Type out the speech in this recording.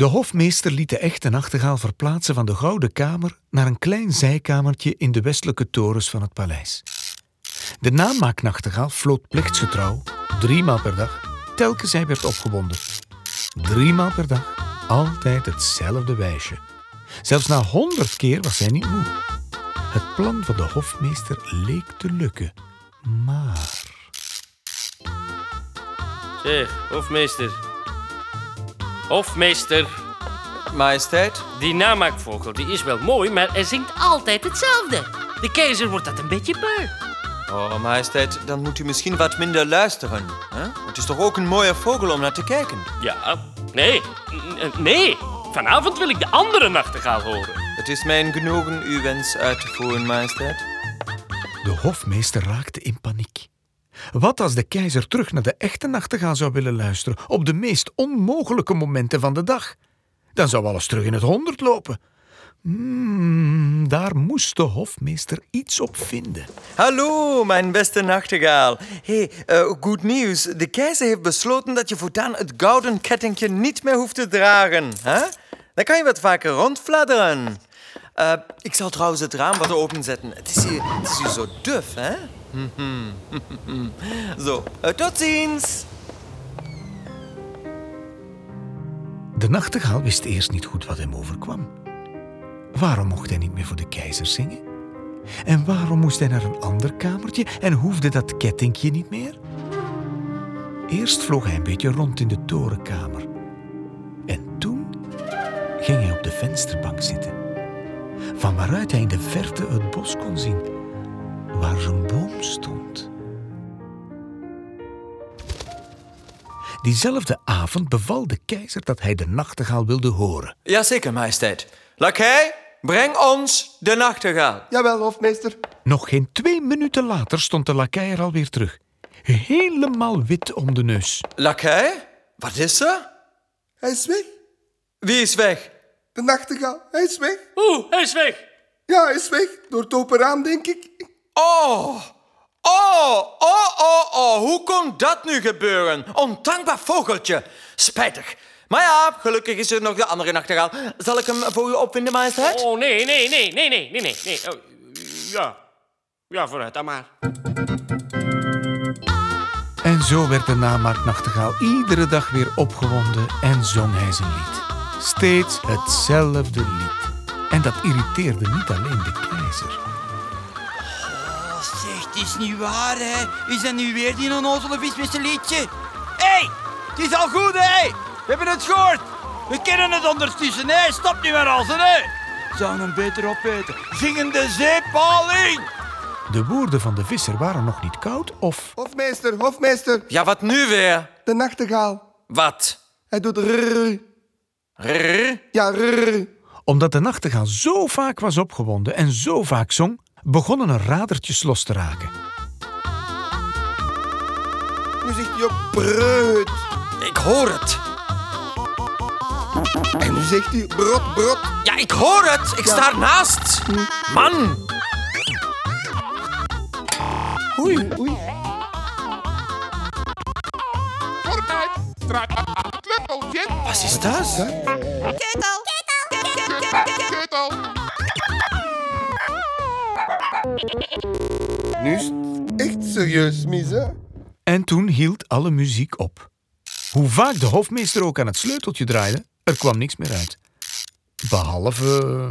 De hofmeester liet de echte nachtegaal verplaatsen van de Gouden Kamer naar een klein zijkamertje in de westelijke torens van het paleis. De namaaknachtegaal floot plichtsgetrouw, driemaal per dag, telkens hij werd opgewonden. Driemaal per dag, altijd hetzelfde wijsje. Zelfs na honderd keer was hij niet moe. Het plan van de hofmeester leek te lukken, maar... Zeg, hofmeester. Hofmeester, Majesteit, die namaakvogel die is wel mooi, maar hij zingt altijd hetzelfde. De keizer wordt dat een beetje beu. Oh, majesteit, dan moet u misschien wat minder luisteren. Hè? Het is toch ook een mooie vogel om naar te kijken? Ja, nee, n- nee. Vanavond wil ik de andere nachtegaal horen. Het is mijn genoegen uw wens uit te voeren, majesteit. De hofmeester raakte in paniek. Wat als de keizer terug naar de echte nachtegaal zou willen luisteren op de meest onmogelijke momenten van de dag? Dan zou alles terug in het honderd lopen. Hmm, daar moest de hofmeester iets op vinden. Hallo, mijn beste nachtegaal. hey, eh, goed nieuws. De keizer heeft besloten dat je voortaan het gouden kettingje niet meer hoeft te dragen. Hè? Dan kan je wat vaker rondfladderen. Eh, ik zal trouwens het raam wat openzetten. Het het is hier zo duf, hè? zo, eh, tot ziens. De nachtegaal wist eerst niet goed wat hem overkwam. Waarom mocht hij niet meer voor de keizer zingen? En waarom moest hij naar een ander kamertje en hoefde dat kettingje niet meer? Eerst vloog hij een beetje rond in de torenkamer. En toen ging hij op de vensterbank zitten, van waaruit hij in de verte het bos kon zien, waar zijn boom stond. Diezelfde avond beval de keizer dat hij de nachtegaal wilde horen. Jazeker, majesteit. Lakij, breng ons de nachtegaal. Jawel, hofmeester. Nog geen twee minuten later stond de lakij er alweer terug. Helemaal wit om de neus. Lakij, wat is er? Hij is weg. Wie is weg? De nachtegaal, hij is weg. Oeh, hij is weg. Ja, hij is weg. Door het open raam, denk ik. Oh, oh, oh, oh, oh. Hoe kon dat nu gebeuren? Ondankbaar vogeltje. Spijtig. Maar ja, gelukkig is er nog de andere nachtegaal. Zal ik hem voor u opvinden, majesteit? Oh, nee, nee, nee, nee, nee, nee, nee. nee. Oh, ja. Ja, vooruit dan maar. En zo werd de namaaknachtegaal iedere dag weer opgewonden en zong hij zijn lied. Steeds hetzelfde lied. En dat irriteerde niet alleen de keizer. Zeg, het is niet waar, hè. Is dat nu weer die onnozele vis met zijn liedje? Hé, hey, het is al goed, hè. We hebben het gehoord. We kennen het ondertussen, hè. Stop niet meer als hè. Zou hem beter opeten. Zingende zeepaling. De woorden van de visser waren nog niet koud of... Hofmeester, hofmeester. Ja, wat nu weer? De nachtegaal. Wat? Hij doet rrrr. Rrr? Ja, rrrr. Omdat de nachtegaal zo vaak was opgewonden en zo vaak zong, begonnen er radertjes los te raken. Nu zegt hij op breut. Ik hoor het. En nu zegt hij brot, brot. Ja, ik hoor het. Ik sta ernaast. Man. Oei, oei. Wat is dat? Keutel. Nu is het echt serieus mis, hè? En toen hield alle muziek op. Hoe vaak de hofmeester ook aan het sleuteltje draaide, er kwam niks meer uit. Behalve...